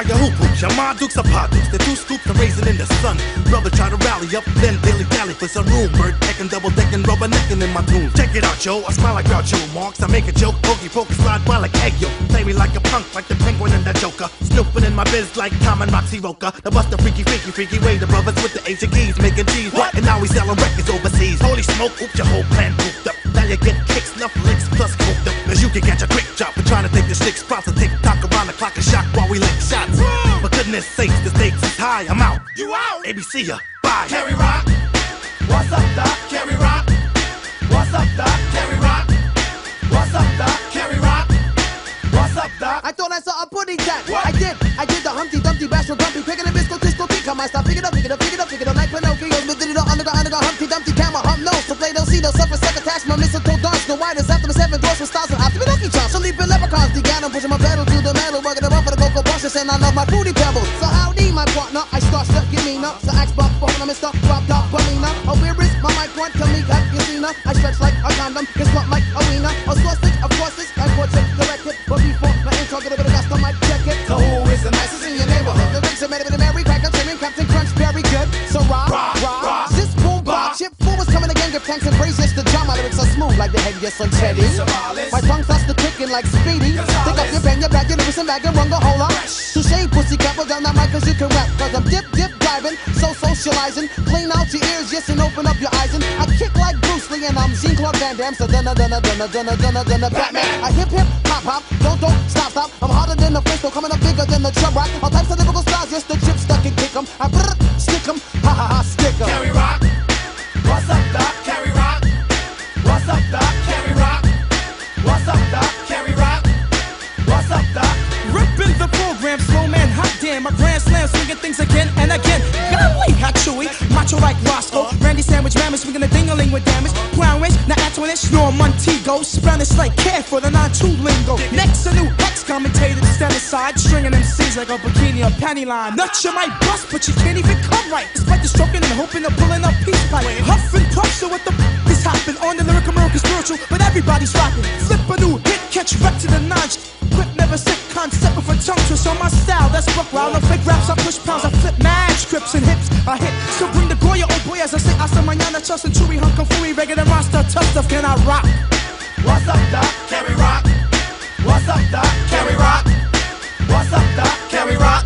Hi, your hoop hoops, your ma dukes are dukes. The two scoops are raising in the sun. Brother try to rally up, then daily dally for some room. Bird decking, double decking, rubber necking in my tune. Check it out, yo. I smile like Groucho Marx. I make a joke, pokey poke, slide by like egg yolk. Play me like a punk, like the penguin and the joker. Snooping in my biz like Tom and Roxie Roker. The buster freaky, freaky, freaky way. The brothers with the Asian keys making cheese. What? And now we selling records overseas. Holy smoke, oops, your whole plan pooped up. Now you get kicks, snuff licks, plus cooped up. Cause you can catch a quick drop. We're trying to take the stick spots For goodness sakes, the stakes is high. I'm out. You out. ABC ya. Uh, bye. Carry Rock. What's up, Doc? Carry Rock. What's up, Doc? Carry Rock. What's up, Doc? Carry Rock. What's up, Doc? I thought I saw a pudding jack. What? I did. I did the Humpty Dumpty Bash Grumpy, picking a bisco, disco, beat. Come on, stop, pick it up, pick it up, pick it up, pick it up, like Pinocchio. But did it all under the under the Humpty Dumpty camera, hump nose. So play, don't see, no suffer, and I love my fruity pebbles. So howdy, my partner, I start stuck, give me up. So axe buck, phone, I'm Mr. Rob Dog, Belina. Oh, where is my mic one? Tell me seen her. I stretch like a condom, get slumped like a wiener. A sausage, of course, it's my portrait, corrected. But before my intro, get a bit of the mic, check it. So who is the nicest in your neighborhood? The rings are made of the Mary Cracker, Jimmy, Captain Crunch, very good. So rock, Rock, rock, This boom box, chip four was coming again, give thanks and praise. Yes, the drum, my lyrics are smooth like the head, yes, I'm Teddy. My tongue starts to clicking like Speedy. Pick up your pen, your bag, your lyrics and bag, and run the whole up. Touche, pussy, cat, well down that mic, cause you can rap. Cause I'm dip, dip, diving, so socializing. Clean out your ears, yes, and open up your eyes. And I kick like Bruce Lee, and I'm Jean Claude Van Damme. So dunna, dunna, dunna, dunna, dunna, dunna, Batman. I hip, hip, hop, hop, don't, don't, stop, stop. I'm harder than the fist, coming up bigger than the drum rock. All things again and again. Golly, how chewy, macho like Roscoe. Randy Sandwich, Mammoth, swinging a ding-a-ling with damage. Crown Witch, now Antoinette, snore Montego. Spanish like care for the non-two lingo. Next, a new Hex commentator to stand aside, stringing them MCs like a bikini or panty line. Nuts you might bust, but you can't even come right. Despite the stroking and hoping of pulling up peace pipe. Huff and puff, so what the f- is happening on the lyrical American spiritual? But everybody's rapping. Flip a new hit, catch wreck to the notch. With a tongue on my style. That's book wild. No fake raps, I push pounds, I flip mad scripts and hips. I hit. So bring the Goya, oh boy, as I say, hasta mañana, Chus and Chewy, hunk and fooey, regular roster, tough stuff, can I rock? What's up, Doc? Carry Rock. What's up, Doc? Carry Rock. What's up, Doc? Carry Rock.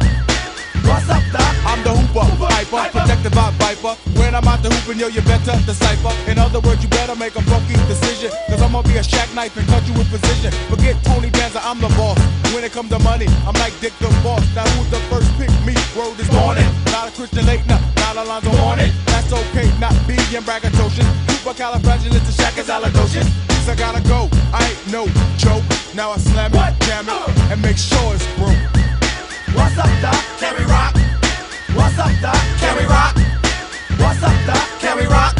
What's up, Doc? I'm the hooper, hyper, by Viper. When I'm out the hooping, yo, you better decipher. In other words, you better make a funky decision. Cause I'm gonna be a shack knife and cut you with precision. Forget Tony Danza, I'm the boss. When it comes to money, I'm like Dick the Boss. Now who's the first pick me? Word is morning. Not a Christian Laettner, not Alonzo Mourning. That's okay, not being braggadocious. Supercalifragilisticexpialidocious. These I gotta go, I ain't no joke. Now I slam it, jam it, and make sure it's broke. What's up, Doc? Carry Rock. What's up, Doc? Can we Rock. What's up, Doc? Can we Rock.